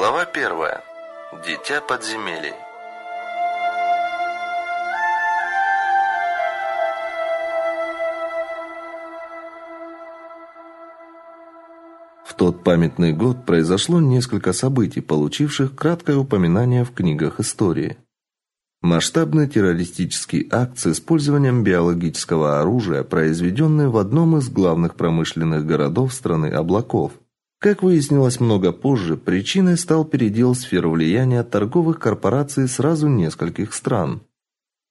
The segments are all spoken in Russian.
Глава первая. Дитя подземелий. В тот памятный год произошло несколько событий, получивших краткое упоминание в книгах истории. Масштабный террористический акт с использованием биологического оружия, произведенный в одном из главных промышленных городов страны облаков. Как выяснилось много позже, причиной стал передел сфер влияния торговых корпораций сразу нескольких стран.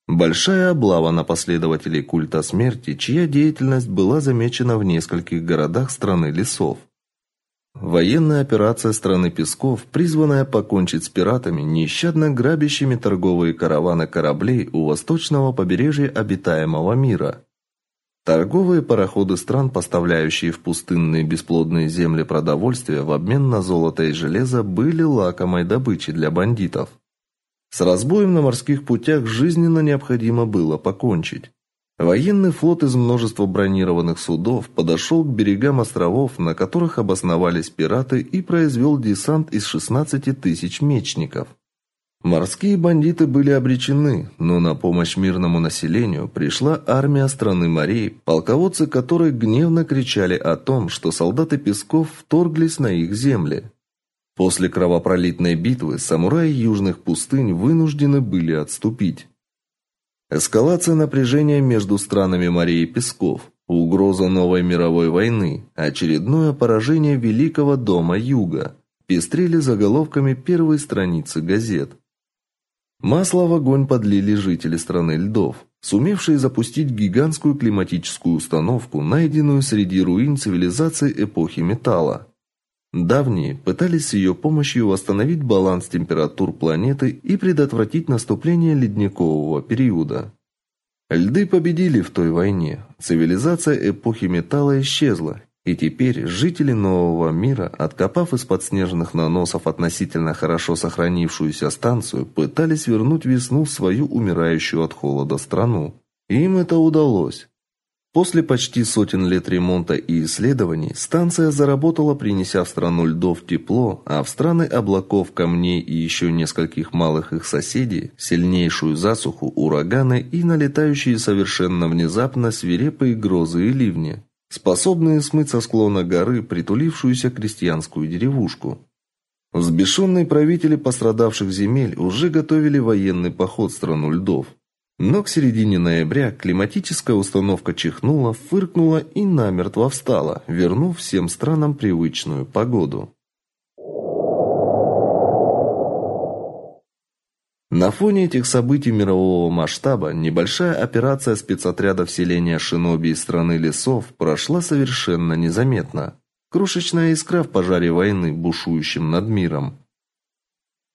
Большая облава на последователей культа смерти, чья деятельность была замечена в нескольких городах страны лесов. Военная операция страны Песков, призванная покончить с пиратами, нещадно грабящими торговые караваны кораблей у восточного побережья обитаемого мира. Торговые пароходы стран, поставляющие в пустынные бесплодные земли продовольствие в обмен на золото и железо, были лакомой добычей для бандитов. С разбоем на морских путях жизненно необходимо было покончить. Военный флот из множества бронированных судов подошел к берегам островов, на которых обосновались пираты, и произвел десант из 16 тысяч мечников. Морские бандиты были обречены, но на помощь мирному населению пришла армия страны морей, полководцы которой гневно кричали о том, что солдаты Песков вторглись на их земли. После кровопролитной битвы самураи южных пустынь вынуждены были отступить. Эскалация напряжения между странами морей и песков, угроза новой мировой войны, очередное поражение Великого дома Юга пестрели заголовками первой страницы газет. Масло в огонь подлили жители страны льдов, сумевшие запустить гигантскую климатическую установку, найденную среди руин цивилизации эпохи металла. Давние пытались с ее помощью восстановить баланс температур планеты и предотвратить наступление ледникового периода. Льды победили в той войне. Цивилизация эпохи металла исчезла, и теперь жители нового мира, откопав из-под снежных наносов относительно хорошо сохранившуюся станцию, пытались вернуть весну в свою умирающую от холода страну. Им это удалось. После почти сотен лет ремонта и исследований станция заработала, принеся в страну льдов тепло, а в страны облаков, камней и еще нескольких малых их соседей сильнейшую засуху, ураганы и налетающие совершенно внезапно свирепые грозы и ливни, способные смыть со склона горы притулившуюся крестьянскую деревушку. Взбешенные правители пострадавших земель уже готовили военный поход в страну льдов. Но к середине ноября климатическая установка чихнула, фыркнула и намертво встала, вернув всем странам привычную погоду. На фоне этих событий мирового масштаба небольшая операция спецотрядов селения Шиноби из страны лесов прошла совершенно незаметно. Крошечная искра в пожаре войны, бушующем над миром.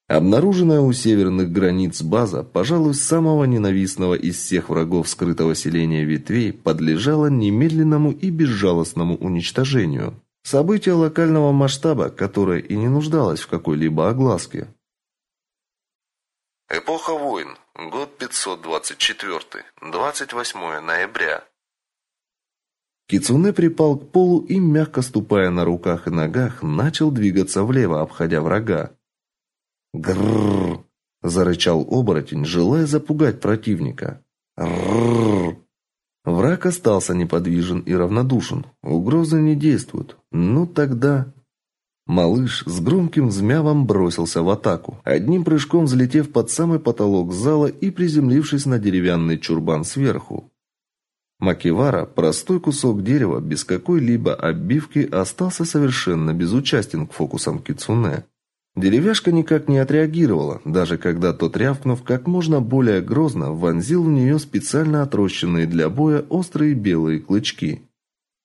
Обнаруженная у северных границ база, пожалуй, самого ненавистного из всех врагов скрытого селения ветвей, подлежала немедленному и безжалостному уничтожению. Событие локального масштаба, которое и не нуждалось в какой-либо огласке. Эпоха войн. Год 524. 28 ноября. Кицуне припал к полу и, мягко ступая на руках и ногах, начал двигаться влево, обходя врага. Грррр! зарычал оборотень, желая запугать противника. Рррр! Враг остался неподвижен и равнодушен. Угрозы не действуют. Ну тогда Малыш с громким взмявом бросился в атаку, одним прыжком взлетев под самый потолок зала и приземлившись на деревянный чурбан сверху. Макивара, простой кусок дерева без какой-либо оббивки, остался совершенно безучастен к фокусам кицунэ. Деревяшка никак не отреагировала, даже когда тот, рявкнув как можно более грозно, вонзил в нее специально отрощенные для боя острые белые клычки.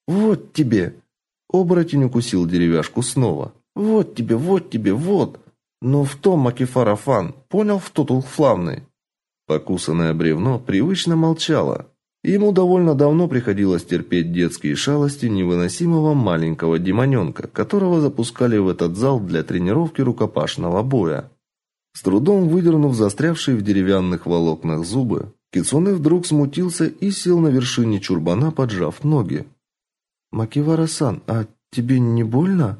«Вот тебе!» Оборотень укусил деревяшку снова. «Вот тебе, вот тебе, вот!» «Ну в том, Макифарафан, понял в тутул флавный?» Покусанное бревно привычно молчало, Ему довольно давно приходилось терпеть детские шалости невыносимого маленького демоненка, которого запускали в этот зал для тренировки рукопашного боя. С трудом выдернув застрявшие в деревянных волокнах зубы, Кицуне вдруг смутился и сел на вершине чурбана, поджав ноги. «Макивара-сан, а тебе не больно?»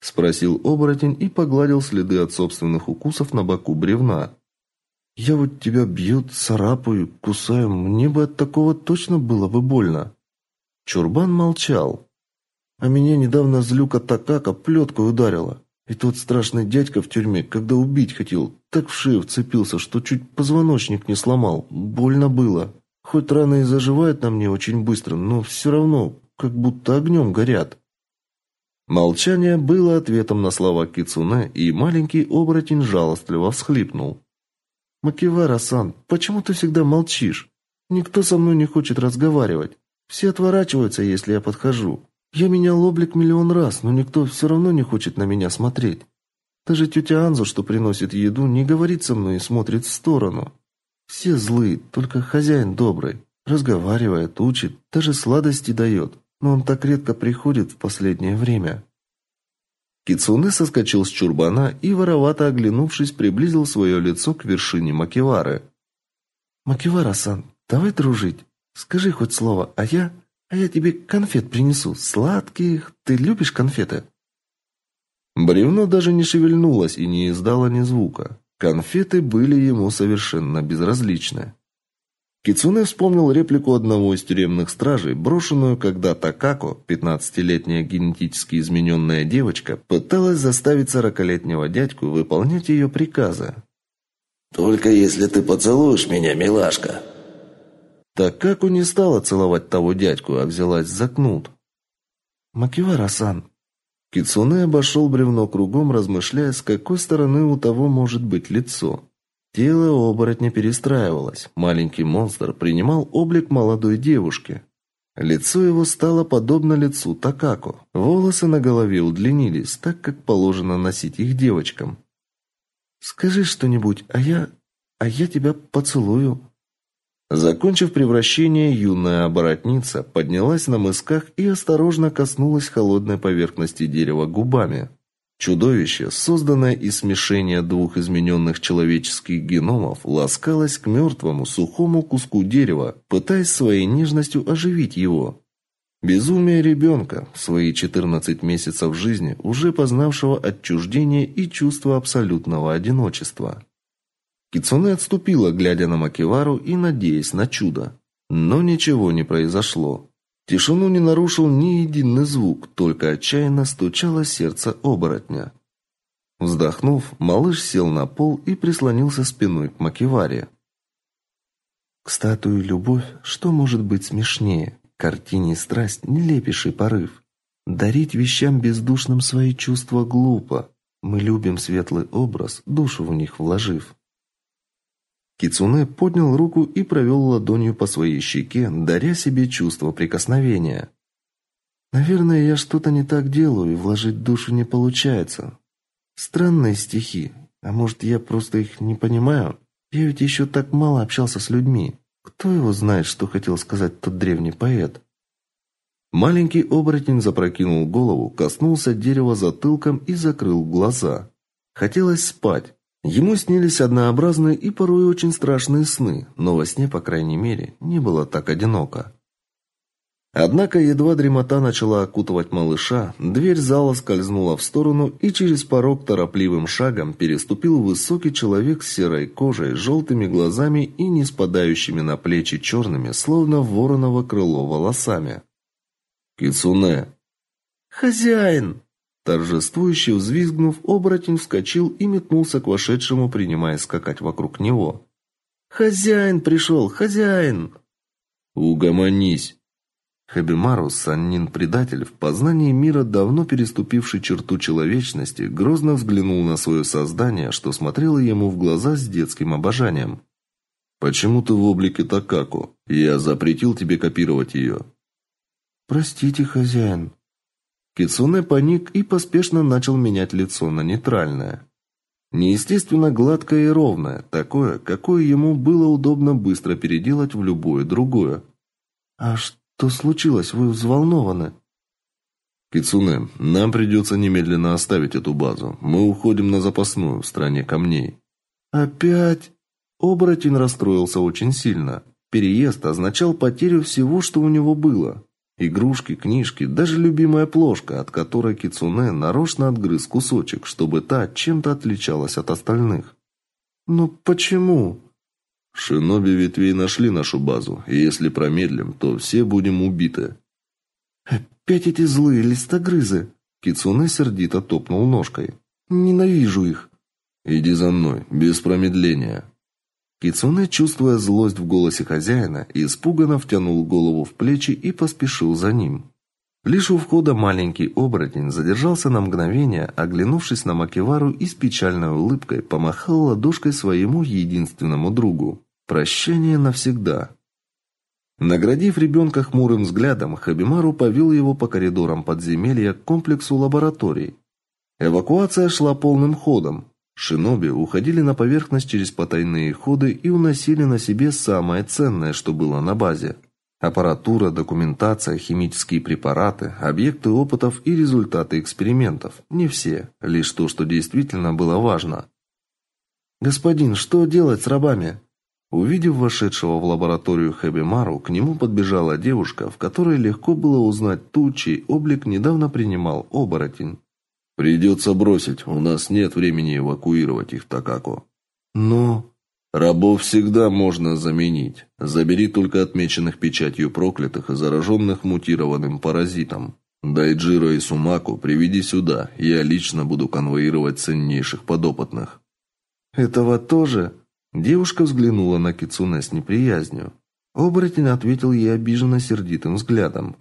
спросил оборотень и погладил следы от собственных укусов на боку бревна. Я вот тебя бью, царапаю, кусаю, мне бы от такого точно было бы больно. Чурбан молчал. А меня недавно злюка Такака плеткой ударила. И тот страшный дядька в тюрьме, когда убить хотел, так в шею вцепился, что чуть позвоночник не сломал. Больно было. Хоть раны и заживают на мне очень быстро, но все равно, как будто огнем горят. Молчание было ответом на слова Кицуне, и маленький оборотень жалостливо всхлипнул. Макивара-сан, почему ты всегда молчишь? Никто со мной не хочет разговаривать. Все отворачиваются, если я подхожу. Я менял облик миллион раз, но никто все равно не хочет на меня смотреть. Даже тетя Анзу, что приносит еду, не говорит со мной и смотрит в сторону. Все злые, только хозяин добрый. Разговаривает, учит, даже сладости дает. Но он так редко приходит в последнее время. Кицуне соскочил с чурбана и, воровато оглянувшись, приблизил свое лицо к вершине Макивары. «Макивара-сан, давай дружить. Скажи хоть слово, а я... А я тебе конфет принесу, сладких. Ты любишь конфеты?» Бревно даже не шевельнулось и не издало ни звука. Конфеты были ему совершенно безразличны. Кицуне вспомнил реплику одного из тюремных стражей, брошенную, когда Такако, пятнадцатилетняя генетически измененная девочка, пыталась заставить сорокалетнего дядьку выполнять ее приказы. «Только если ты поцелуешь меня, милашка!» Такако не стала целовать того дядьку, а взялась за кнут. «Макивара-сан!» Кицуне обошел бревно кругом, размышляя, с какой стороны у того может быть лицо. Тело оборотня перестраивалось. Маленький монстр принимал облик молодой девушки. Лицо его стало подобно лицу Такако. Волосы на голове удлинились, так как положено носить их девочкам. Скажи что-нибудь, а я а я тебя поцелую. Закончив превращение, юная оборотница поднялась на мысках и осторожно коснулась холодной поверхности дерева губами. Чудовище, созданное из смешения двух измененных человеческих геномов, ласкалось к мертвому сухому куску дерева, пытаясь своей нежностью оживить его. Безумие ребенка, в свои 14 месяцев жизни, уже познавшего отчуждение и чувство абсолютного одиночества. Кицуне отступила, глядя на Макивару и надеясь на чудо. Но ничего не произошло. Тишину не нарушил ни единый звук, только отчаянно стучало сердце оборотня. Вздохнув, малыш сел на пол и прислонился спиной к Макиваре. К статуе любовь, что может быть смешнее? Картине страсть нелепейший порыв. Дарить вещам бездушным свои чувства глупо. Мы любим светлый образ, душу в них вложив. Кицуне поднял руку и провел ладонью по своей щеке, даря себе чувство прикосновения. Наверное, я что-то не так делаю, и вложить душу не получается. Странные стихи. А может, я просто их не понимаю? Я ведь еще так мало общался с людьми. Кто его знает, что хотел сказать тот древний поэт? Маленький оборотень запрокинул голову, коснулся дерева затылком и закрыл глаза. Хотелось спать, Ему снились однообразные и порой очень страшные сны, но во сне, по крайней мере, не было так одиноко. Однако едва дремота начала окутывать малыша, дверь зала скользнула в сторону, и через порог торопливым шагом переступил высокий человек с серой кожей, желтыми глазами и не спадающими на плечи черными, словно вороново крыло волосами. Кицуне. «Хозяин!» Торжествующе взвизгнув, оборотень вскочил и метнулся к вошедшему, принимая скакать вокруг него. «Хозяин пришел! Хозяин!» «Угомонись!» Хабимару, саннин-предатель, в познании мира, давно переступивший черту человечности, грозно взглянул на свое создание, что смотрело ему в глаза с детским обожанием. «Почему ты в облике Такаку? Я запретил тебе копировать ее». «Простите, хозяин», Кицуне паник и поспешно начал менять лицо на нейтральное. Неестественно гладкое и ровное, такое, какое ему было удобно быстро переделать в любое другое. «А что случилось? Вы взволнованы?» «Кицуне, нам придется немедленно оставить эту базу. Мы уходим на запасную, в стране камней». «Опять?» Оборотень расстроился очень сильно. Переезд означал потерю всего, что у него было. Игрушки, книжки, даже любимая плошка, от которой Кицуне нарочно отгрыз кусочек, чтобы та чем-то отличалась от остальных. «Но почему?» «Шиноби ветвей нашли нашу базу, и если промедлим, то все будем убиты». «Опять эти злые листогрызы!» Кицуне сердито топнул ножкой. «Ненавижу их!» «Иди за мной, без промедления!» Кицуне, чувствуя злость в голосе хозяина, испуганно втянул голову в плечи и поспешил за ним. Лишь у входа маленький оборотень задержался на мгновение, оглянувшись на Макевару и с печальной улыбкой помахал ладошкой своему единственному другу. Прощание навсегда. Наградив ребенка хмурым взглядом, Хабимару повел его по коридорам подземелья к комплексу лабораторий. Эвакуация шла полным ходом. Шиноби уходили на поверхность через потайные ходы и уносили на себе самое ценное, что было на базе. Аппаратура, документация, химические препараты, объекты опытов и результаты экспериментов. Не все, лишь то, что действительно было важно. «Господин, что делать с рабами?» Увидев вошедшего в лабораторию Хэбимару, к нему подбежала девушка, в которой легко было узнать ту, чей облик недавно принимал оборотень. Придется бросить. У нас нет времени эвакуировать их Такако. Но рабов всегда можно заменить. Забери только отмеченных печатью проклятых и зараженных мутированным паразитом. Дайджиро и Сумаку приведи сюда. Я лично буду конвоировать ценнейших подопытных. Этого тоже? Девушка взглянула на Кицуне с неприязнью. Оборотень ответил ей обиженно сердитым взглядом.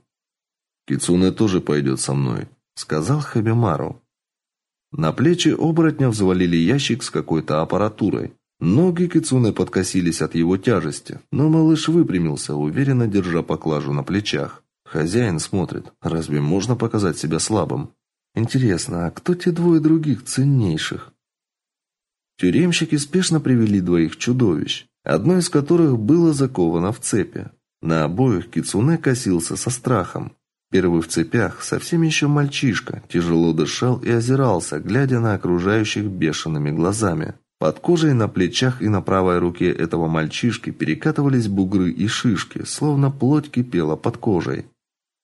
Кицуне тоже пойдет со мной, сказал Хабимару. На плечи оборотня взвалили ящик с какой-то аппаратурой. Ноги Кицуне подкосились от его тяжести, но малыш выпрямился, уверенно держа поклажу на плечах. Хозяин смотрит. Разве можно показать себя слабым? Интересно, а кто те двое других ценнейших? Тюремщики спешно привели двоих чудовищ, одно из которых было заковано в цепи. На обоих Кицуне косился со страхом. Первый в цепях, совсем еще мальчишка, тяжело дышал и озирался, глядя на окружающих бешеными глазами. Под кожей на плечах и на правой руке этого мальчишки перекатывались бугры и шишки, словно плоть кипела под кожей.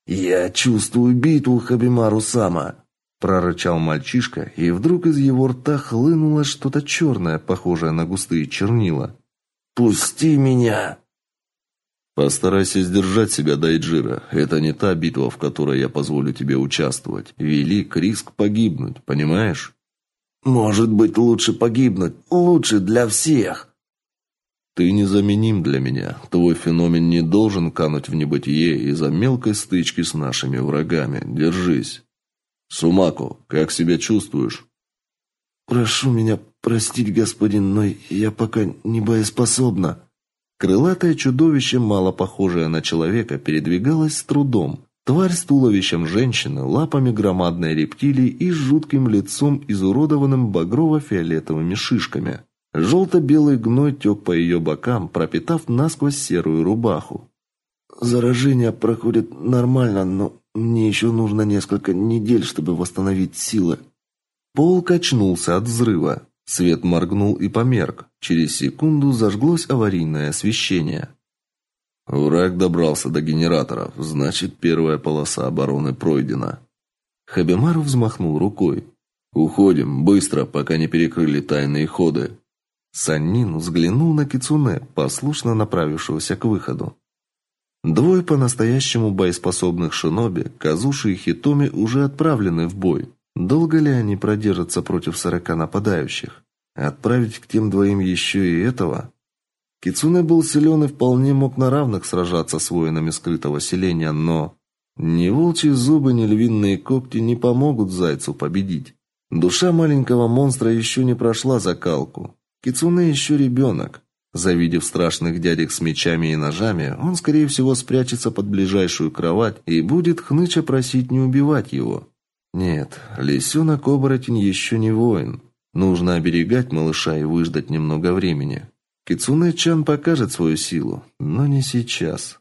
«Я чувствую битву Хабимару Сама!» прорычал мальчишка, и вдруг из его рта хлынуло что-то черное, похожее на густые чернила. «Пусти меня!» Постарайся сдержать себя, Дайджира. Это не та битва, в которой я позволю тебе участвовать. Велик риск погибнуть, понимаешь? Может быть, лучше погибнуть, лучше для всех. Ты незаменим для меня. Твой феномен не должен кануть в небытие из-за мелкой стычки с нашими врагами. Держись. Сумако, как себя чувствуешь? Прошу меня простить, господин, но я пока не боеспособна. Крылатое чудовище, мало похожее на человека, передвигалось с трудом. Тварь с туловищем женщины, лапами громадной рептилии и жутким лицом, изуродованным багрово-фиолетовыми шишками. Желто-белый гной тек по ее бокам, пропитав насквозь серую рубаху. «Заражение проходит нормально, но мне еще нужно несколько недель, чтобы восстановить силы». Пол качнулся от взрыва. Свет моргнул и померк. Через секунду зажглось аварийное освещение. Враг добрался до генераторов, значит, первая полоса обороны пройдена. Хабимару взмахнул рукой. Уходим, быстро, пока не перекрыли тайные ходы. Саннин взглянул на Кицуне, послушно направившегося к выходу. Двое по-настоящему боеспособных шиноби, Казуши и Хитоми, уже отправлены в бой. Долго ли они продержатся против сорока нападающих? Отправить к тем двоим еще и этого? Кицуне был силен и вполне мог на равных сражаться с воинами скрытого селения, но ни волчьи зубы, ни львиные когти не помогут зайцу победить. Душа маленького монстра еще не прошла закалку. Кицуне еще ребенок. Завидев страшных дядек с мечами и ножами, он, скорее всего, спрячется под ближайшую кровать и будет хныча просить не убивать его. Нет, лисенок-оборотень еще не воин. Нужно оберегать малыша и выждать немного времени. Кицунэ-чан покажет свою силу, но не сейчас.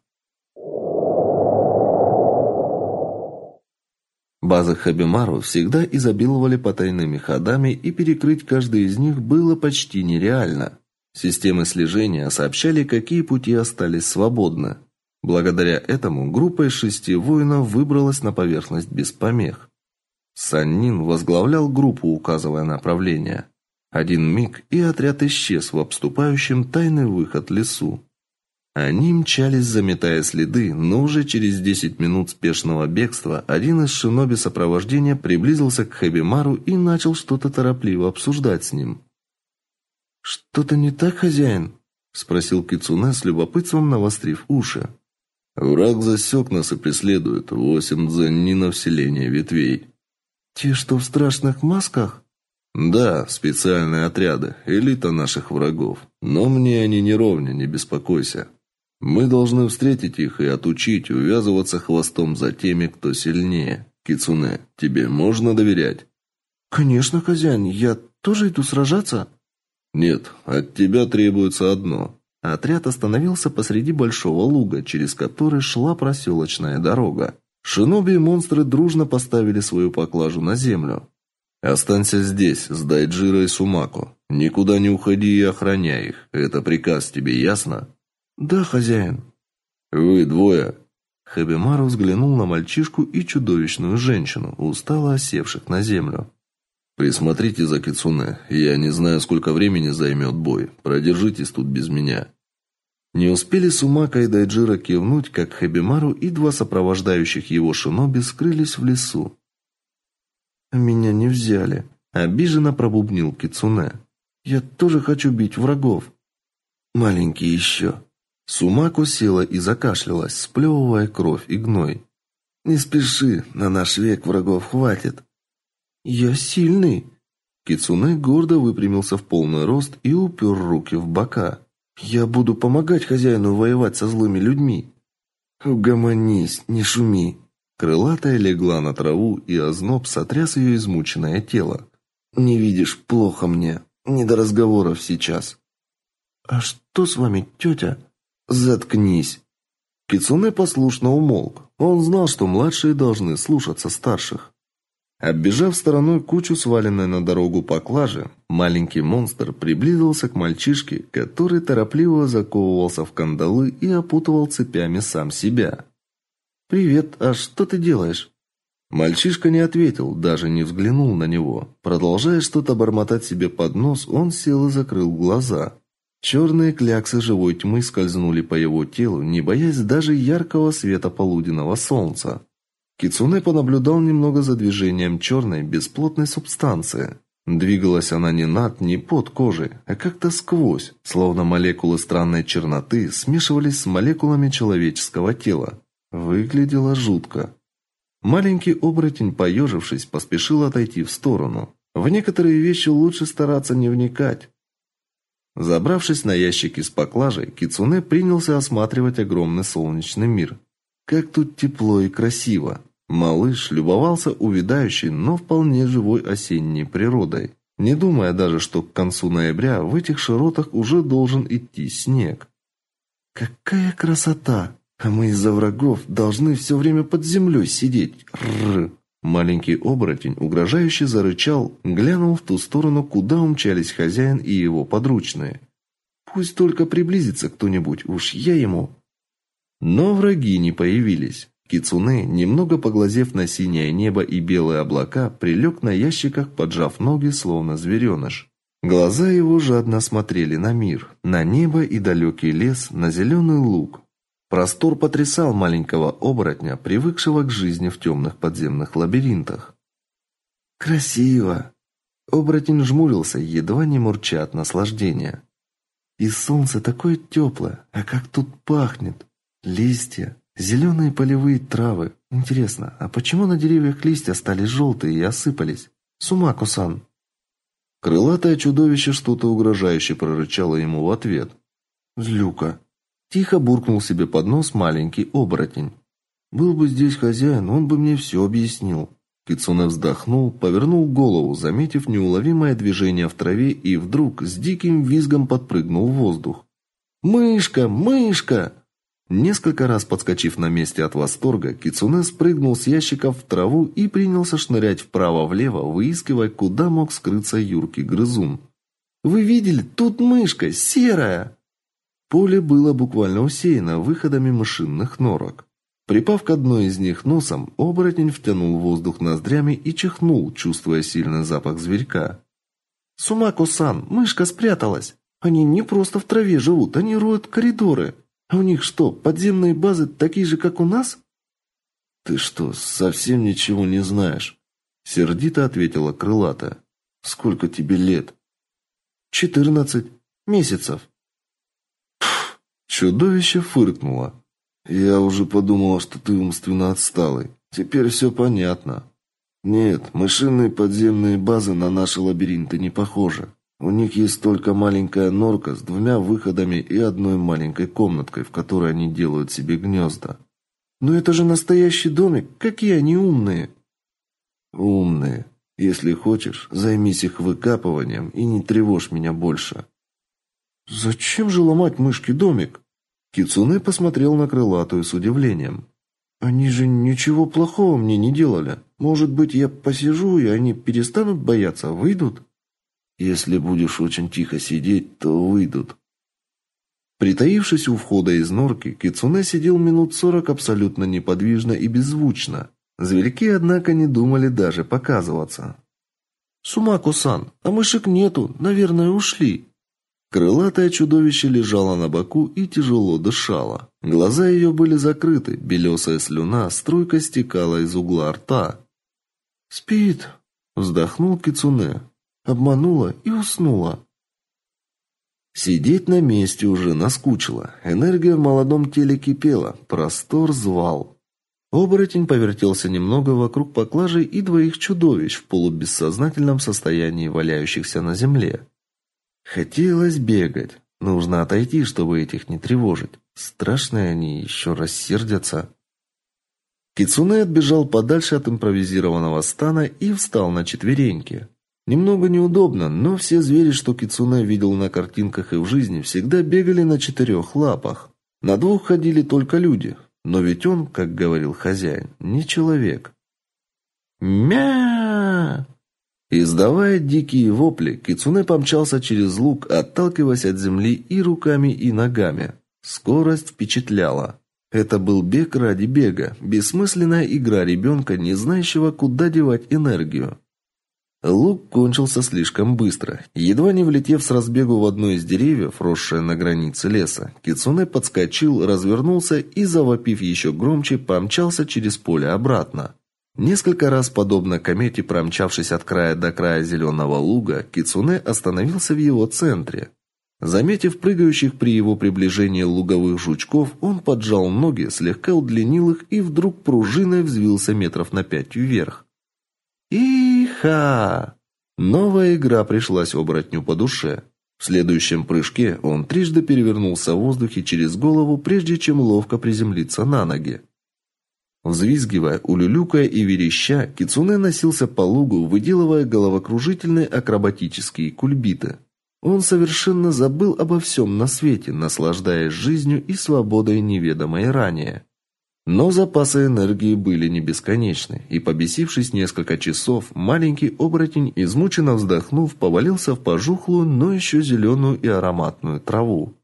Базы Хабимару всегда изобиловали потайными ходами, и перекрыть каждый из них было почти нереально. Системы слежения сообщали, какие пути остались свободны. Благодаря этому группа из шести воинов выбралась на поверхность без помех. Саннин возглавлял группу, указывая направление. Один миг, и отряд исчез в обступающем тайный выход лесу. Они мчались, заметая следы, но уже через 10 минут спешного бегства один из шиноби сопровождения приблизился к Хэбимару и начал что-то торопливо обсуждать с ним. «Что-то не так, хозяин?» – спросил Кицуне с любопытством, навострив уши. «Враг засек нас и преследует. Восемь дзеннинов селения ветвей». «Те, что в страшных масках?» «Да, специальные отряды, элита наших врагов. Но мне они не ровня, не беспокойся». Мы должны встретить их и отучить увязываться хвостом за теми, кто сильнее. Кицуне, тебе можно доверять? Конечно, хозяин, я тоже иду сражаться? Нет, от тебя требуется одно. Отряд остановился посреди большого луга, через который шла проселочная дорога. Шиноби и монстры дружно поставили свою поклажу на землю. Останься здесь, с Дайджиро и Сумако. Никуда не уходи и охраняй их. Это приказ тебе ясно? Да, хозяин. Вы двое. Хабимару взглянул на мальчишку и чудовищную женщину, устало осевших на землю. Присмотрите за Кицуне. Я не знаю, сколько времени займет бой. Продержитесь тут без меня. Не успели Сумака и Дайджира кивнуть, как Хабимару и два сопровождающих его шиноби скрылись в лесу. Меня не взяли, обиженно пробубнил Кицуне. Я тоже хочу бить врагов. Маленький еще. Сумако села и закашлялась, сплевывая кровь и гной. «Не спеши, на наш век врагов хватит». «Я сильный». Кицуне гордо выпрямился в полный рост и упер руки в бока. «Я буду помогать хозяину воевать со злыми людьми». «Угомонись, не шуми». Крылатая легла на траву, и озноб сотряс ее измученное тело. «Не видишь, плохо мне. Не до разговоров сейчас». «А что с вами, тетя?» Заткнись. Кицуне послушно умолк. Он знал, что младшие должны слушаться старших. Оббежав стороной кучу сваленной на дорогу поклажи, маленький монстр приблизился к мальчишке, который торопливо заковывался в кандалы и опутывал цепями сам себя. «Привет, а что ты делаешь?» Мальчишка не ответил, даже не взглянул на него. Продолжая что-то бормотать себе под нос, он сел и закрыл глаза. Черные кляксы живой тьмы скользнули по его телу, не боясь даже яркого света полуденного солнца. Кицуне понаблюдал немного за движением черной бесплотной субстанции. Двигалась она не над, не под кожей, а как-то сквозь, словно молекулы странной черноты смешивались с молекулами человеческого тела. Выглядело жутко. Маленький оборотень, поежившись, поспешил отойти в сторону. В некоторые вещи лучше стараться не вникать. Забравшись на ящики с поклажей, Кицуне принялся осматривать огромный солнечный мир. Как тут тепло и красиво. Малыш любовался увядающей, но вполне живой осенней природой, не думая даже, что к концу ноября в этих широтах уже должен идти снег. Какая красота! А мы из-за врагов должны все время под землей сидеть. Рррр. Маленький оборотень угрожающе зарычал, глянул в ту сторону, куда умчались хозяин и его подручные. Пусть только приблизится кто-нибудь, уж я ему. Но враги не появились. Кицуне, немного поглазев на синее небо и белые облака, прилег на ящиках, поджав ноги, словно звереныш. Глаза его жадно смотрели на мир, на небо и далекий лес, на зеленый луг, Простор потрясал маленького оборотня, привыкшего к жизни в темных подземных лабиринтах. «Красиво!» Оборотень жмурился, едва не мурча от наслаждения. «И солнце такое теплое, а как тут пахнет! Листья, зеленые полевые травы. Интересно, а почему на деревьях листья стали желтые и осыпались? Сумако-сан!» Крылатое чудовище что-то угрожающе прорычало ему в ответ. «Злюка!» Тихо буркнул себе под нос маленький оборотень. Был бы здесь хозяин, он бы мне все объяснил. Кицуне вздохнул, повернул голову, заметив неуловимое движение в траве и вдруг с диким визгом подпрыгнул в воздух. «Мышка! Мышка!» Несколько раз подскочив на месте от восторга, Кицуне спрыгнул с ящиков в траву и принялся шнырять вправо-влево, выискивая, куда мог скрыться юркий грызун. «Вы видели? Тут мышка! Серая!» Поле было буквально усеяно выходами машинных норок. Припав к одной из них носом, оборотень втянул воздух ноздрями и чихнул, чувствуя сильный запах зверька. «Сумако-сан, мышка спряталась! Они не просто в траве живут, они роют коридоры! А у них что, подземные базы такие же, как у нас?» «Ты что, совсем ничего не знаешь?» Сердито ответила крылата. «Сколько тебе лет?» «Четырнадцать месяцев». Чудовище фыркнуло. Я уже подумала, что ты умственно отсталый. Теперь все понятно. Нет, мышиные подземные базы на наши лабиринты не похожи. У них есть только маленькая норка с двумя выходами и одной маленькой комнаткой, в которой они делают себе гнезда. Но это же настоящий домик. Какие они умные. Умные. Если хочешь, займись их выкапыванием и не тревожь меня больше. Зачем же ломать мышки домик? Кицуне посмотрел на крылатую с удивлением. Они же ничего плохого мне не делали. Может быть, я посижу, и они перестанут бояться, выйдут? Если будешь очень тихо сидеть, то выйдут. Притаившись у входа из норки, Кицуне сидел минут сорок абсолютно неподвижно и беззвучно. Зверьки, однако, не думали даже показываться. «Сумако-сан, а мышек нету, наверное, ушли», Крылатое чудовище лежало на боку и тяжело дышало. Глаза ее были закрыты, белесая слюна струйкой стекала из угла рта. «Спит», — вздохнул Кицуне. Обманула и уснула. Сидеть на месте уже наскучило. Энергия в молодом теле кипела, простор звал. Оборотень повертелся немного вокруг поклажи и двоих чудовищ в полубессознательном состоянии валяющихся на земле. Хотелось бегать. Нужно отойти, чтобы этих не тревожить. Страшные они еще рассердятся. Кицуне отбежал подальше от импровизированного стана и встал на четвереньки. Немного неудобно, но все звери, что Кицуне видел на картинках и в жизни, всегда бегали на четырех лапах. На двух ходили только люди, но ведь он, как говорил хозяин, не человек. Мя! Издавая дикие вопли, кицунэ помчался через луг, отталкиваясь от земли и руками, и ногами. Скорость впечатляла. Это был бег ради бега, бессмысленная игра ребенка, не знающего, куда девать энергию. Лук кончился слишком быстро. Едва не влетев с разбегу в одно из деревьев, росшее на границе леса, Кицуне подскочил, развернулся и, завопив еще громче, помчался через поле обратно. Несколько раз, подобно комете, промчавшись от края до края зеленого луга, Кицуне остановился в его центре. Заметив прыгающих при его приближении луговых жучков, он поджал ноги, слегка удлинил их и вдруг пружиной взвился метров на пять вверх. Иха! Новая игра пришлась оборотню по душе. В следующем прыжке он трижды перевернулся в воздухе через голову, прежде чем ловко приземлиться на ноги. Взвизгивая, улюлюкая и вереща, Кицуне носился по лугу, выделывая головокружительные акробатические кульбиты. Он совершенно забыл обо всем на свете, наслаждаясь жизнью и свободой неведомой ранее. Но запасы энергии были не бесконечны, и побесившись несколько часов, маленький оборотень, измученно вздохнув, повалился в пожухлую, но еще зеленую и ароматную траву.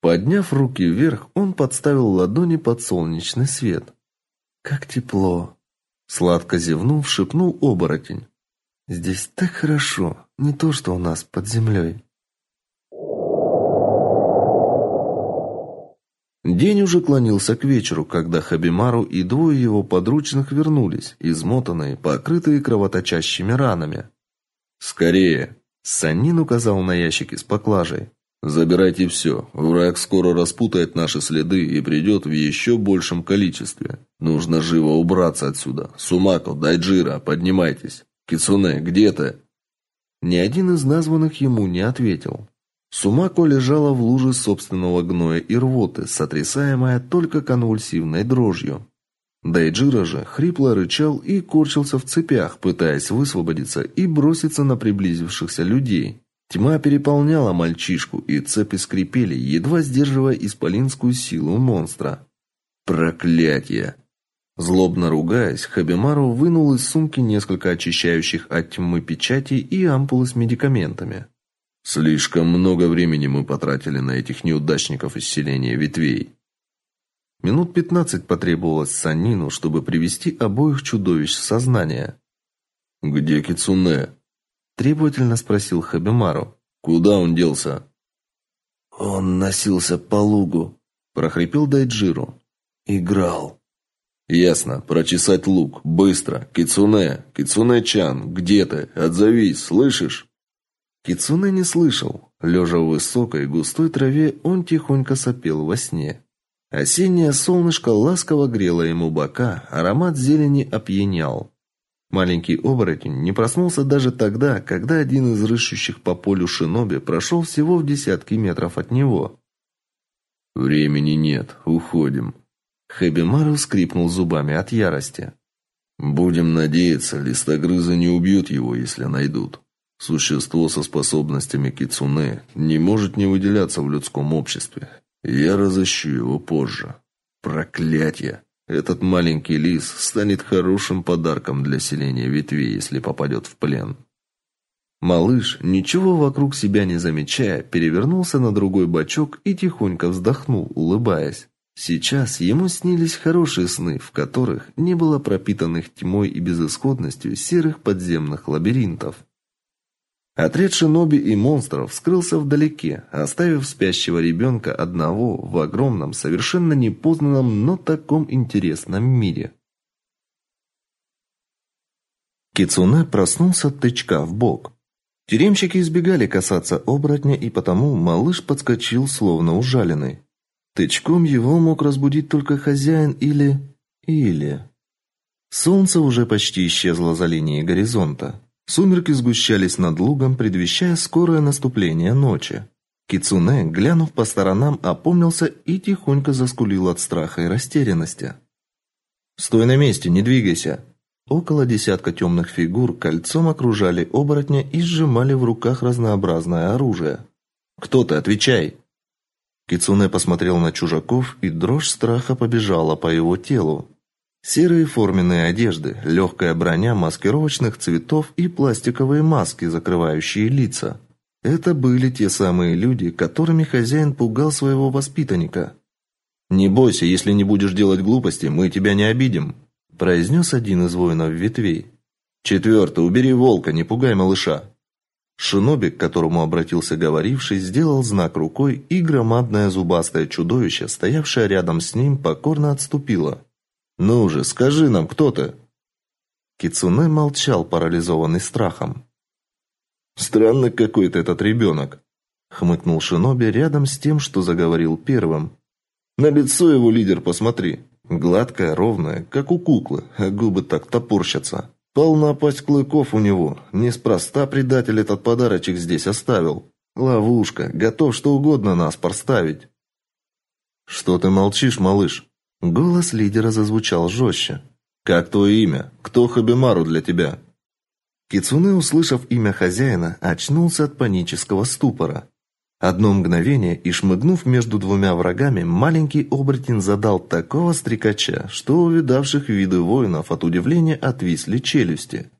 Подняв руки вверх, он подставил ладони под солнечный свет. Как тепло. Сладко зевнув, шепнул оборотень. Здесь так хорошо, не то что у нас под землей. День уже клонился к вечеру, когда Хабимару и двое его подручных вернулись, измотанные, покрытые кровоточащими ранами. «Скорее!» – Санин указал на ящики с поклажей. Забирайте все. Враг скоро распутает наши следы и придет в еще большем количестве. Нужно живо убраться отсюда. Сумако, Дайджира, поднимайтесь. Кицуне, где ты? Ни один из названных ему не ответил. Сумако лежала в луже собственного гноя и рвоты, сотрясаемая только конвульсивной дрожью. Дайджира же хрипло рычал и корчился в цепях, пытаясь высвободиться и броситься на приблизившихся людей. Тьма переполняла мальчишку, и цепи скрипели, едва сдерживая исполинскую силу монстра. Проклятье! Злобно ругаясь, Хабимару вынул из сумки несколько очищающих от тьмы печатей и ампулы с медикаментами. Слишком много времени мы потратили на этих неудачников из селения ветвей. Минут пятнадцать потребовалось Санину, чтобы привести обоих чудовищ в сознание. Где Кицуне? требовательно спросил Хабимару. Куда он делся? Он носился по лугу, прохрипел Дайджиру. Играл. Ясно. Прочесать луг. Быстро. Кицуне, Кицуне-чан, где ты? Отзовись, слышишь? Кицуне не слышал. Лежа в высокой густой траве, он тихонько сопел во сне. Осеннее солнышко ласково грело ему бока, аромат зелени опьянял. Маленький оборотень не проснулся даже тогда, когда один из рыщущих по полю шиноби прошел всего в десятки метров от него. Времени нет, уходим. Хэбимару скрипнул зубами от ярости. Будем надеяться, листогрызы не убьют его, если найдут. Существо со способностями кицуне не может не выделяться в людском обществе. Я разыщу его позже. Проклятье! Этот маленький лис станет хорошим подарком для селения ветвей, если попадет в плен. Малыш, ничего вокруг себя не замечая, перевернулся на другой бочок и тихонько вздохнул, улыбаясь. Сейчас ему снились хорошие сны, в которых не было пропитанных тьмой и безысходностью серых подземных лабиринтов. Отряд шиноби и монстров скрылся вдалеке, оставив спящего ребенка одного в огромном, совершенно непознанном, но таком интересном мире. Кицуне проснулся от тычка в бок. Тюремщики избегали касаться оборотня, и потому малыш подскочил, словно ужаленный. Тычком его мог разбудить только хозяин или... или... Солнце уже почти исчезло за линией горизонта. Сумерки сгущались над лугом, предвещая скорое наступление ночи. Кицуне, глянув по сторонам, опомнился и тихонько заскулил от страха и растерянности. "Стой на месте, не двигайся". Около десятка темных фигур кольцом окружали оборотня и сжимали в руках разнообразное оружие. "Кто ты, отвечай?" Кицуне посмотрел на чужаков, и дрожь страха побежала по его телу. Серые форменные одежды, легкая броня маскировочных цветов и пластиковые маски, закрывающие лица. Это были те самые люди, которыми хозяин пугал своего воспитанника. «Не бойся, если не будешь делать глупости, мы тебя не обидим», произнес один из воинов ветвей. «Четвертый, убери волка, не пугай малыша». Шиноби, к которому обратился говоривший, сделал знак рукой, и громадное зубастое чудовище, стоявшее рядом с ним, покорно отступило. Ну же, скажи нам, кто ты? Кицуне молчал, парализованный страхом. Странный какой-то этот ребенок», — хмыкнул Шиноби рядом с тем, что заговорил первым. На лицо его лидер посмотри, гладкое, ровное, как у куклы, а губы так топорщатся. Полна пасть клыков у него. Неспроста предатель этот подарочек здесь оставил. Ловушка, готов что угодно нас проставить. Что ты молчишь, малыш? Голос лидера зазвучал жестче. «Как твое имя? Кто Хабимару для тебя?» Кицуне, услышав имя хозяина, очнулся от панического ступора. Одно мгновение, и шмыгнув между двумя врагами, маленький оборотень задал такого стрекача, что у видавших виды воинов от удивления отвисли челюсти.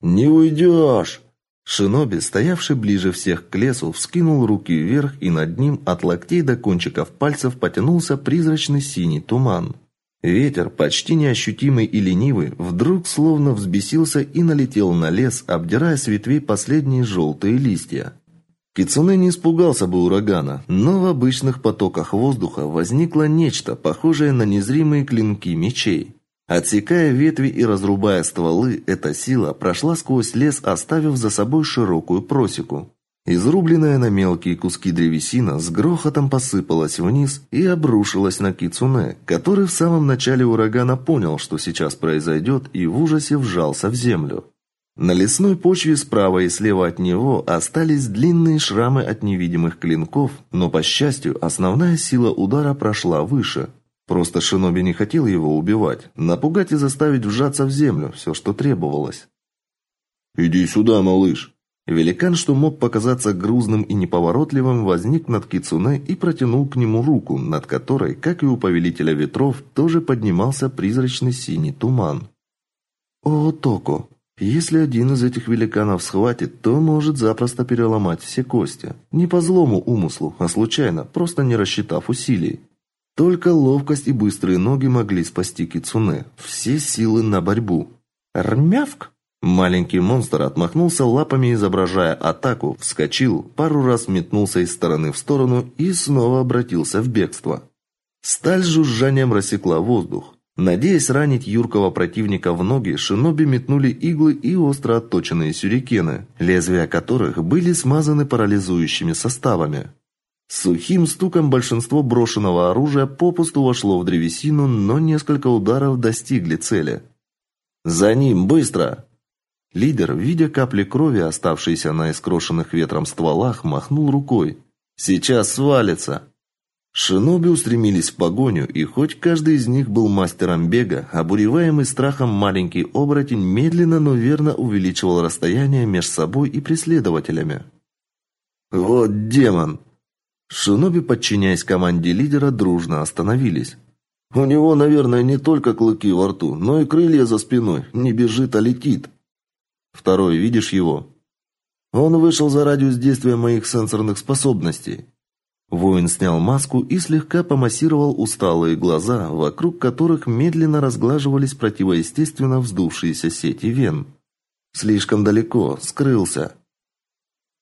«Не уйдешь!» Шиноби, стоявший ближе всех к лесу, вскинул руки вверх, и над ним от локтей до кончиков пальцев потянулся призрачный синий туман. Ветер, почти неощутимый и ленивый, вдруг словно взбесился и налетел на лес, обдирая с ветвей последние желтые листья. Кицуне не испугался бы урагана, но в обычных потоках воздуха возникло нечто, похожее на незримые клинки мечей. Отсекая ветви и разрубая стволы, эта сила прошла сквозь лес, оставив за собой широкую просеку. Изрубленная на мелкие куски древесина с грохотом посыпалась вниз и обрушилась на кицуне, который в самом начале урагана понял, что сейчас произойдет, и в ужасе вжался в землю. На лесной почве справа и слева от него остались длинные шрамы от невидимых клинков, но по счастью, основная сила удара прошла выше. Просто Шиноби не хотел его убивать, напугать и заставить вжаться в землю, все, что требовалось. «Иди сюда, малыш!» Великан, что мог показаться грузным и неповоротливым, возник над Кицуне и протянул к нему руку, над которой, как и у повелителя ветров, тоже поднимался призрачный синий туман. «О, Токо!» Если один из этих великанов схватит, то может запросто переломать все кости. Не по злому умыслу, а случайно, просто не рассчитав усилий. Только ловкость и быстрые ноги могли спасти кицуне. Все силы на борьбу. Рмявк! Маленький монстр отмахнулся лапами, изображая атаку, вскочил, пару раз метнулся из стороны в сторону и снова обратился в бегство. Сталь с жужжанием рассекла воздух. Надеясь ранить юркого противника в ноги, шиноби метнули иглы и остро отточенные сюрикены, лезвия которых были смазаны парализующими составами. Сухим стуком большинство брошенного оружия попусту вошло в древесину, но несколько ударов достигли цели. «За ним, быстро!» Лидер, видя капли крови, оставшиеся на искрошенных ветром стволах, махнул рукой. «Сейчас свалится!» Шиноби устремились в погоню, и хоть каждый из них был мастером бега, обуреваемый страхом маленький оборотень медленно, но верно увеличивал расстояние между собой и преследователями. «Вот демон!» Шиноби, подчиняясь команде лидера, дружно остановились. У него, наверное, не только клыки во рту, но и крылья за спиной. Не бежит, а летит. Второй, видишь его? Он вышел за радиус действия моих сенсорных способностей. Воин снял маску и слегка помассировал усталые глаза, вокруг которых медленно разглаживались противоестественно вздувшиеся сети вен. Слишком далеко, скрылся.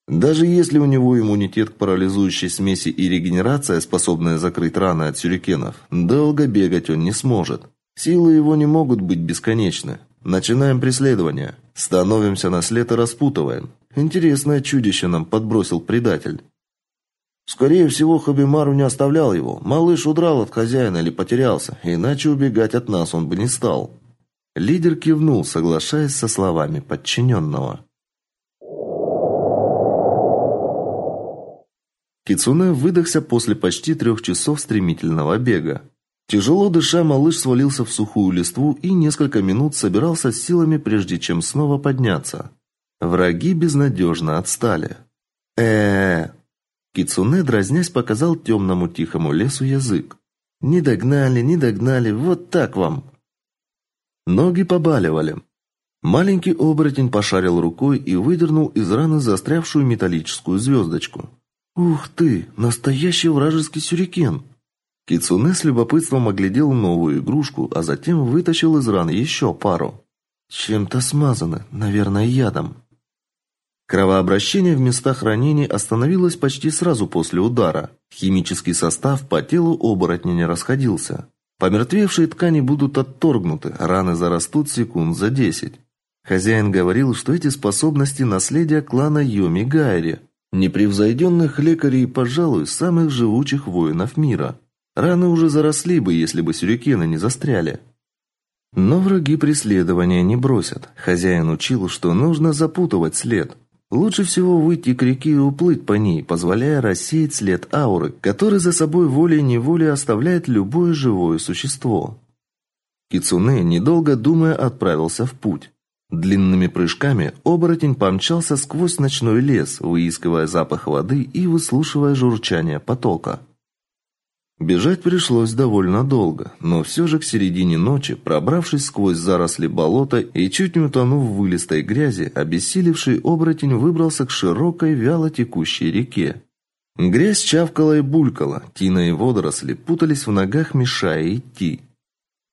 Даже если у него иммунитет к парализующей смеси и регенерация, способная закрыть раны от сюрикенов, долго бегать он не сможет. Силы его не могут быть бесконечны. Начинаем преследование. Становимся на след и распутываем. Интересное чудище нам подбросил предатель. Скорее всего, Хабимару не оставлял его. Малыш удрал от хозяина или потерялся, иначе убегать от нас он бы не стал. Лидер кивнул, соглашаясь со словами подчиненного. Кицуне выдохся после почти трех часов стремительного бега. Тяжело дыша, малыш свалился в сухую листву и несколько минут собирался с силами, прежде чем снова подняться. Враги безнадежно отстали. э, -э, Кицуне, дразнясь, показал темному тихому лесу язык. «Не догнали, не догнали, вот так вам!» Ноги побаливали. Маленький оборотень пошарил рукой и выдернул из раны застрявшую металлическую звездочку. Ух ты, настоящий вражеский сюрикен. Кицуне с любопытством оглядел новую игрушку, а затем вытащил из ран еще пару. Чем-то смазаны, наверное, ядом. Кровообращение в местах ранений остановилось почти сразу после удара. Химический состав по телу оборотня не расходился. Помертвевшие ткани будут отторгнуты, раны зарастут секунд за десять. Хозяин говорил, что эти способности наследие клана Йоми Гайри, Непревзойденных лекарей, пожалуй, самых живучих воинов мира. Раны уже заросли бы, если бы сюрикены не застряли. Но враги преследования не бросят. Хозяин учил, что нужно запутывать след. Лучше всего выйти к реке и уплыть по ней, позволяя рассеять след ауры, который за собой волей-неволей оставляет любое живое существо. Кицуне, недолго думая, отправился в путь. Длинными прыжками оборотень помчался сквозь ночной лес, выискивая запах воды и выслушивая журчание потока. Бежать пришлось довольно долго, но все же к середине ночи, пробравшись сквозь заросли болота и чуть не утонув в вылистой грязи, обессилевший оборотень выбрался к широкой, вяло текущей реке. Грязь чавкала и булькала, тина и водоросли путались в ногах, мешая идти.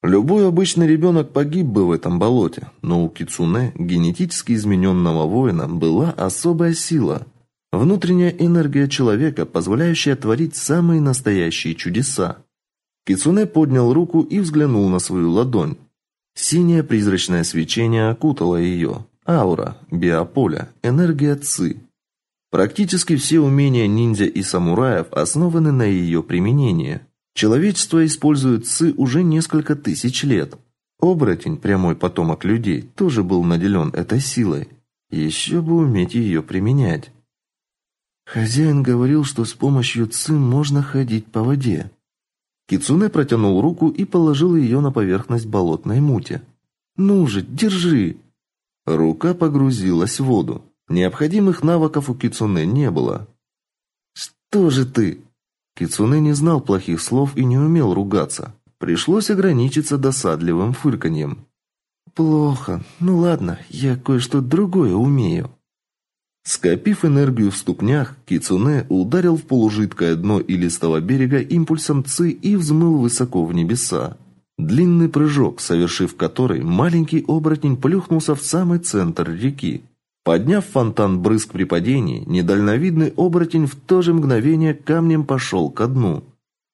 Любой обычный ребенок погиб бы в этом болоте, но у кицунэ, генетически измененного воина, была особая сила. Внутренняя энергия человека, позволяющая творить самые настоящие чудеса. Кицунэ поднял руку и взглянул на свою ладонь. Синее призрачное свечение окутало ее. Аура, биополя, энергия ци. Практически все умения ниндзя и самураев основаны на ее применении. Человечество использует ци уже несколько тысяч лет. Оборотень, прямой потомок людей, тоже был наделен этой силой. Еще бы уметь ее применять. Хозяин говорил, что с помощью ци можно ходить по воде. Кицуне протянул руку и положил ее на поверхность болотной мути. «Ну же, держи!» Рука погрузилась в воду. Необходимых навыков у Кицуне не было. «Что же ты?» Кицуне не знал плохих слов и не умел ругаться. Пришлось ограничиться досадливым фырканьем. Плохо. Ну ладно, я кое-что другое умею. Скопив энергию в ступнях, Кицуне ударил в полужидкое дно илистого берега импульсом ци и взмыл высоко в небеса. Длинный прыжок, совершив который, маленький оборотень плюхнулся в самый центр реки. Подняв фонтан брызг при падении, недальновидный оборотень в то же мгновение камнем пошел ко дну.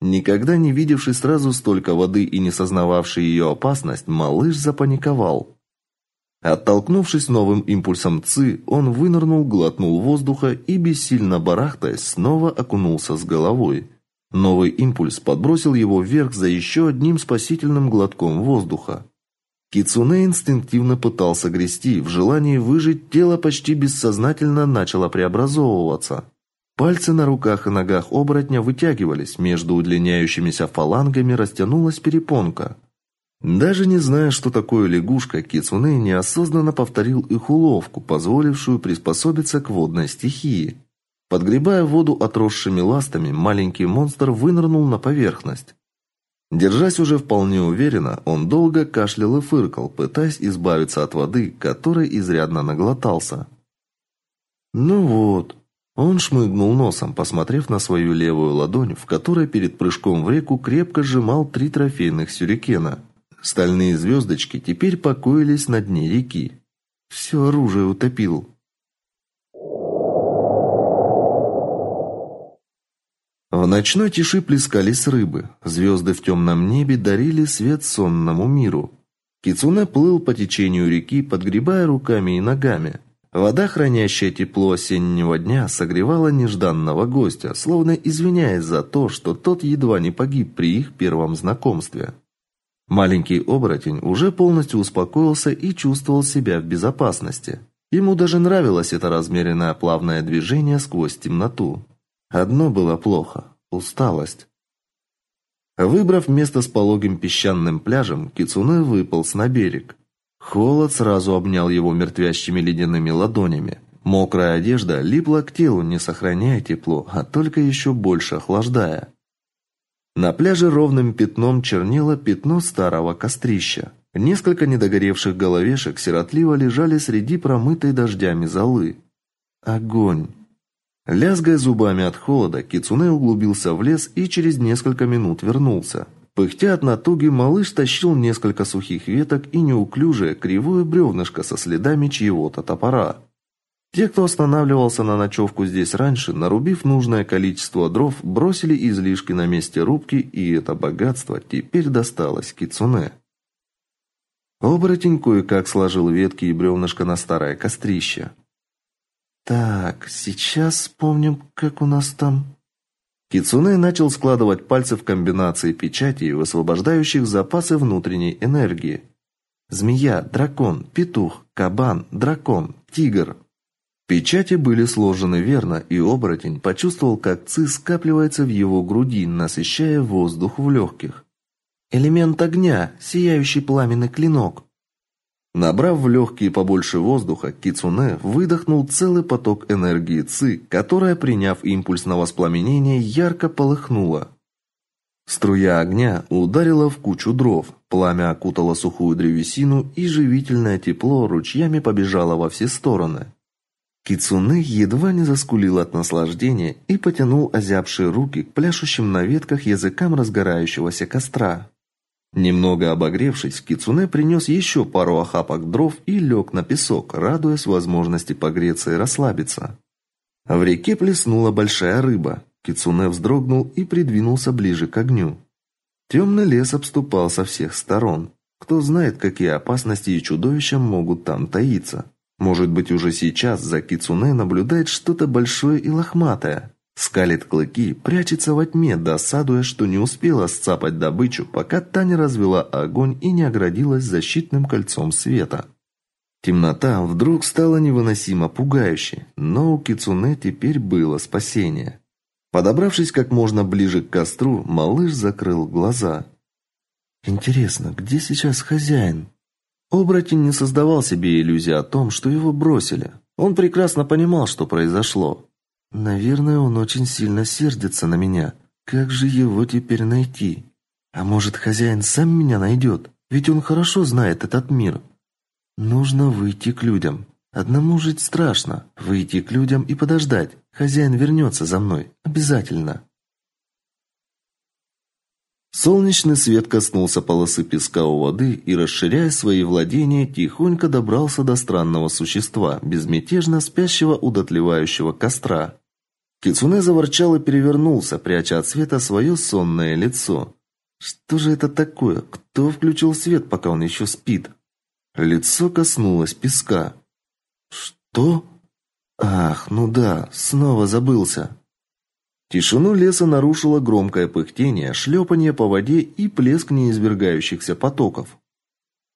Никогда не видевший сразу столько воды и не сознававший ее опасность, малыш запаниковал. Оттолкнувшись новым импульсом ЦИ, он вынырнул, глотнул воздуха и, бессильно барахтаясь, снова окунулся с головой. Новый импульс подбросил его вверх за еще одним спасительным глотком воздуха. Кицуне инстинктивно пытался грести, в желании выжить тело почти бессознательно начало преобразовываться. Пальцы на руках и ногах оборотня вытягивались, между удлиняющимися фалангами растянулась перепонка. Даже не зная, что такое лягушка, Кицуне неосознанно повторил их уловку, позволившую приспособиться к водной стихии. Подгребая воду отросшими ластами, маленький монстр вынырнул на поверхность. Держась уже вполне уверенно, он долго кашлял и фыркал, пытаясь избавиться от воды, которой изрядно наглотался. Ну вот, он шмыгнул носом, посмотрев на свою левую ладонь, в которой перед прыжком в реку крепко сжимал три трофейных сюрикена. Стальные звездочки теперь покоились на дне реки. Все оружие утопил. В ночной тиши плескались рыбы. Звезды в темном небе дарили свет сонному миру. Кицуне плыл по течению реки, подгребая руками и ногами. Вода, хранящая тепло осеннего дня, согревала нежданного гостя, словно извиняясь за то, что тот едва не погиб при их первом знакомстве. Маленький оборотень уже полностью успокоился и чувствовал себя в безопасности. Ему даже нравилось это размеренное плавное движение сквозь темноту. Одно было плохо усталость. Выбрав место с пологим песчаным пляжем, Кицуне выполз на берег. Холод сразу обнял его мертвящими ледяными ладонями. Мокрая одежда липла к телу, не сохраняя тепло, а только еще больше охлаждая. На пляже ровным пятном чернело пятно старого кострища. Несколько недогоревших головешек сиротливо лежали среди промытой дождями золы. Огонь. Лязгая зубами от холода, Кицуне углубился в лес и через несколько минут вернулся. Пыхтя от натуги, малыш тащил несколько сухих веток и неуклюжее кривое бревнышко со следами чьего-то топора. Те, кто останавливался на ночевку здесь раньше, нарубив нужное количество дров, бросили излишки на месте рубки, и это богатство теперь досталось Кицуне. Оборотень кое-как сложил ветки и бревнышко на старое кострище. «Так, сейчас вспомним, как у нас там...» Кицуне начал складывать пальцы в комбинации печатей, высвобождающих запасы внутренней энергии. Змея, дракон, петух, кабан, дракон, тигр. Печати были сложены верно, и оборотень почувствовал, как ци скапливается в его груди, насыщая воздух в легких. Элемент огня, сияющий пламенный клинок. Набрав в легкие побольше воздуха, Кицуне выдохнул целый поток энергии ци, которая, приняв импульс на воспламенение, ярко полыхнула. Струя огня ударила в кучу дров, пламя окутало сухую древесину, и живительное тепло ручьями побежало во все стороны. Кицуне едва не заскулил от наслаждения и потянул озябшие руки к пляшущим на ветках языкам разгорающегося костра. Немного обогревшись, Кицуне принес еще пару охапок дров и лег на песок, радуясь возможности погреться и расслабиться. В реке плеснула большая рыба. Кицуне вздрогнул и придвинулся ближе к огню. Темный лес обступал со всех сторон. Кто знает, какие опасности и чудовища могут там таиться. Может быть, уже сейчас за Кицуне наблюдает что-то большое и лохматое. Скалит клыки, прячется во тьме, досадуя, что не успела сцапать добычу, пока та не развела огонь и не оградилась защитным кольцом света. Темнота вдруг стала невыносимо пугающей, но у Кицуне теперь было спасение. Подобравшись как можно ближе к костру, малыш закрыл глаза. Интересно, где сейчас хозяин? Оборотень не создавал себе иллюзии о том, что его бросили. Он прекрасно понимал, что произошло. Наверное, он очень сильно сердится на меня. Как же его теперь найти? А может, хозяин сам меня найдет? Ведь он хорошо знает этот мир. Нужно выйти к людям. Одному жить страшно. Выйти к людям и подождать. Хозяин вернется за мной. Обязательно. Солнечный свет коснулся полосы песка у воды и, расширяя свои владения, тихонько добрался до странного существа, безмятежно спящего у дотлевающего костра. Кицуне заворчал и перевернулся, пряча от света свое сонное лицо. Что же это такое? Кто включил свет, пока он еще спит? Лицо коснулось песка. Что? Ах, ну да, снова забылся. Тишину леса нарушило громкое пыхтение, шлепание по воде и плеск неизвергающихся потоков.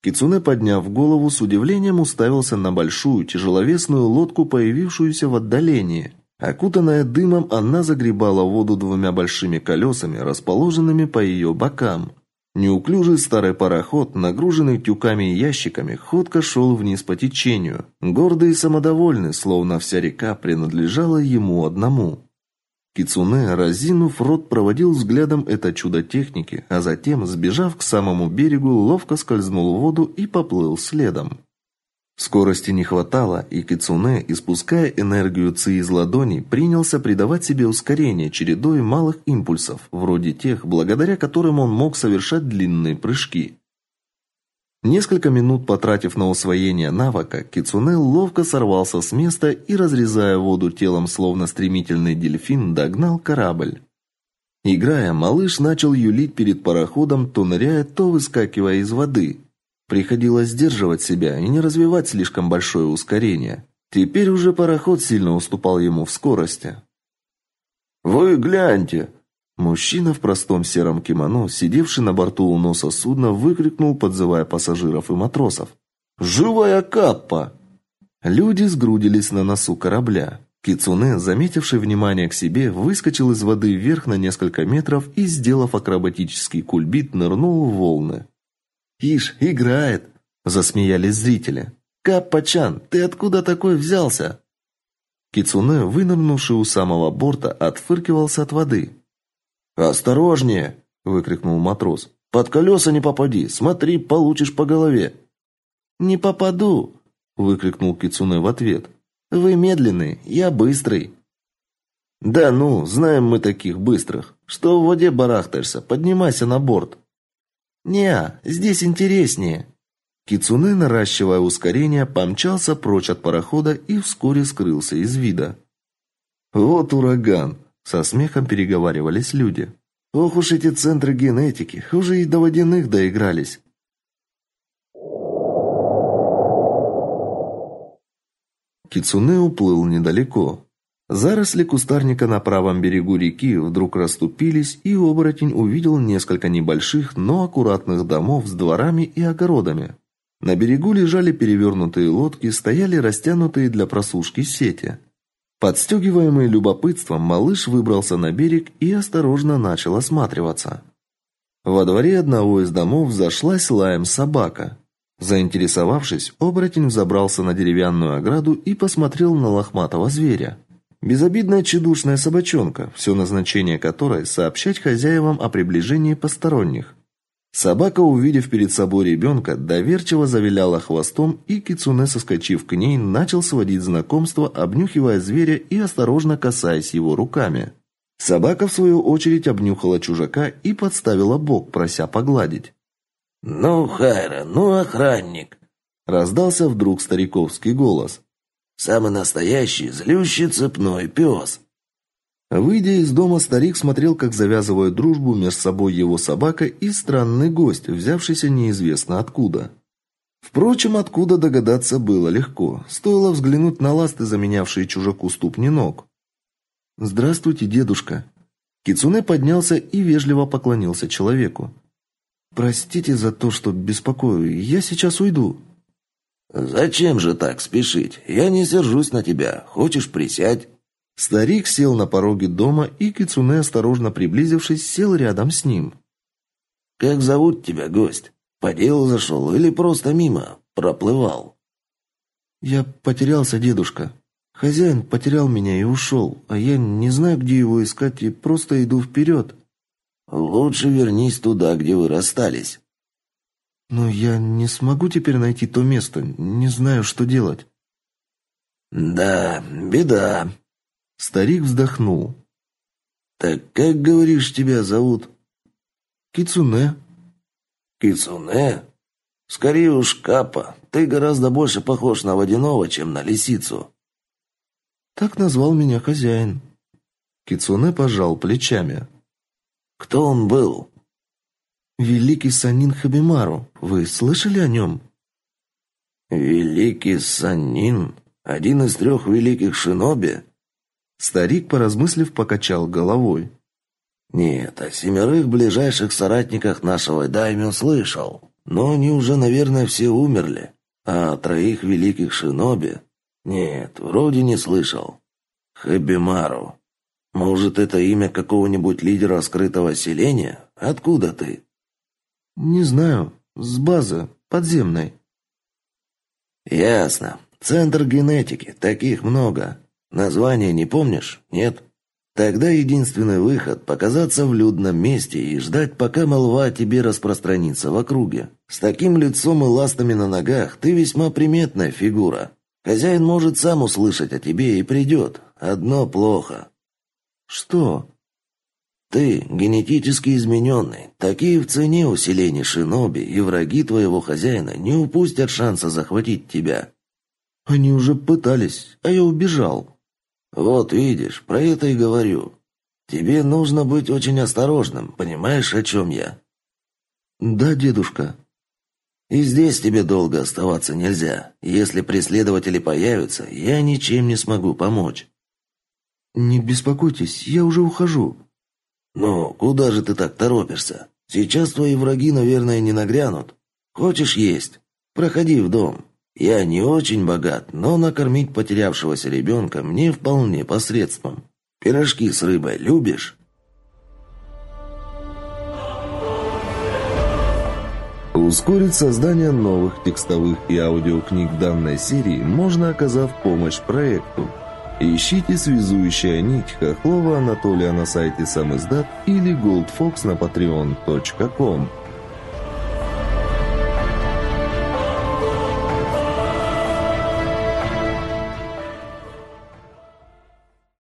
Кицуне, подняв голову, с удивлением уставился на большую тяжеловесную лодку, появившуюся в отдалении. Окутанная дымом, она загребала воду двумя большими колесами, расположенными по ее бокам. Неуклюжий старый пароход, нагруженный тюками и ящиками, ходко шел вниз по течению, гордый и самодовольный, словно вся река принадлежала ему одному. Кицуне, разинув рот, проводил взглядом это чудо техники, а затем, сбежав к самому берегу, ловко скользнул в воду и поплыл следом. Скорости не хватало, и Кицуне, испуская энергию ци из ладоней, принялся придавать себе ускорение чередой малых импульсов, вроде тех, благодаря которым он мог совершать длинные прыжки. Несколько минут потратив на усвоение навыка, Кицуне ловко сорвался с места и, разрезая воду телом, словно стремительный дельфин, догнал корабль. Играя, малыш начал юлить перед пароходом, то ныряя, то выскакивая из воды. Приходилось сдерживать себя и не развивать слишком большое ускорение. Теперь уже пароход сильно уступал ему в скорости. «Вы гляньте!» Мужчина в простом сером кимоно, сидевший на борту у носа судна, выкрикнул, подзывая пассажиров и матросов. «Живая каппа!» Люди сгрудились на носу корабля. Кицуне, заметивший внимание к себе, выскочил из воды вверх на несколько метров и, сделав акробатический кульбит, нырнул в волны. «Ишь, играет!» – засмеялись зрители. «Каппа-чан, ты откуда такой взялся?» Кицуне, вынырнувший у самого борта, отфыркивался от воды. «Осторожнее!» – выкрикнул матрос. «Под колеса не попади! Смотри, получишь по голове!» «Не попаду!» – выкрикнул Кицуне в ответ. «Вы медленный, я быстрый!» «Да ну, знаем мы таких быстрых! Что в воде барахтаешься? Поднимайся на борт!» «Не, здесь интереснее!» Кицуне, наращивая ускорение, помчался прочь от парохода и вскоре скрылся из вида. «Вот ураган!» Со смехом переговаривались люди. Ох уж эти центры генетики, уже и до водяных доигрались. Кицуне уплыл недалеко. Заросли кустарника на правом берегу реки вдруг расступились, и оборотень увидел несколько небольших, но аккуратных домов с дворами и огородами. На берегу лежали перевернутые лодки, стояли растянутые для просушки сети. Подстегиваемый любопытством, малыш выбрался на берег и осторожно начал осматриваться. Во дворе одного из домов зашлась лаем собака. Заинтересовавшись, оборотень взобрался на деревянную ограду и посмотрел на лохматого зверя. Безобидная чудушная собачонка, все назначение которой сообщать хозяевам о приближении посторонних. Собака, увидев перед собой ребенка, доверчиво завиляла хвостом, и Кицуне, соскочив к ней, начал сводить знакомство, обнюхивая зверя и осторожно касаясь его руками. Собака, в свою очередь, обнюхала чужака и подставила бок, прося погладить. «Ну, Хайра, ну, охранник!» Раздался вдруг стариковский голос. «Самый настоящий, злющий цепной пес!» Выйдя из дома, старик смотрел, как завязывают дружбу между собой его собака и странный гость, взявшийся неизвестно откуда. Впрочем, откуда догадаться было легко. Стоило взглянуть на ласты, заменявшие чужаку ступни ног. «Здравствуйте, дедушка». Кицуне поднялся и вежливо поклонился человеку. «Простите за то, что беспокою. Я сейчас уйду». «Зачем же так спешить? Я не сержусь на тебя. Хочешь, присядь?» Старик сел на пороге дома, и Кицуне, осторожно приблизившись, сел рядом с ним. «Как зовут тебя, гость? По делу зашел или просто мимо? Проплывал?» «Я потерялся, дедушка. Хозяин потерял меня и ушел, а я не знаю, где его искать, и просто иду вперед». «Лучше вернись туда, где вы расстались». Но я не смогу теперь найти то место, не знаю, что делать. Да, беда. Старик вздохнул. Так как говоришь, тебя зовут? Кицуне. Кицуне? Скорее уж Капа. Ты гораздо больше похож на водяного, чем на лисицу. Так назвал меня хозяин. Кицуне пожал плечами. Кто он был? Великий Санин Хабимару. Вы слышали о нем?» «Великий Санин? Один из трех великих шиноби?» Старик, поразмыслив, покачал головой. «Нет, о семерых ближайших соратниках нашего даймё слышал, но они уже, наверное, все умерли. А о троих великих шиноби? Нет, вроде не слышал. Хабимару. Может, это имя какого-нибудь лидера скрытого селения? Откуда ты?» Не знаю, с базы подземной. Ясно. Центр генетики, таких много. Название не помнишь? Нет. Тогда единственный выход показаться в людном месте и ждать, пока молва о тебе распространится в округе. С таким лицом и ластами на ногах ты весьма приметная фигура. Хозяин может сам услышать о тебе и придет. Одно плохо. Что? Ты генетически измененный. Такие в цене усиления шиноби, и враги твоего хозяина не упустят шанса захватить тебя. Они уже пытались, а я убежал. Вот видишь, про это и говорю. Тебе нужно быть очень осторожным, понимаешь, о чем я? Да, дедушка. И здесь тебе долго оставаться нельзя. Если преследователи появятся, я ничем не смогу помочь. Не беспокойтесь, я уже ухожу. «Ну, куда же ты так торопишься? Сейчас твои враги, наверное, не нагрянут. Хочешь есть? Проходи в дом. Я не очень богат, но накормить потерявшегося ребенка мне вполне посредством. Пирожки с рыбой любишь?» Ускорить создание новых текстовых и аудиокниг данной серии можно, оказав помощь проекту – Ищите связующая нить Хохлова Анатолия на сайте Самиздат или Goldfox на patreon.com.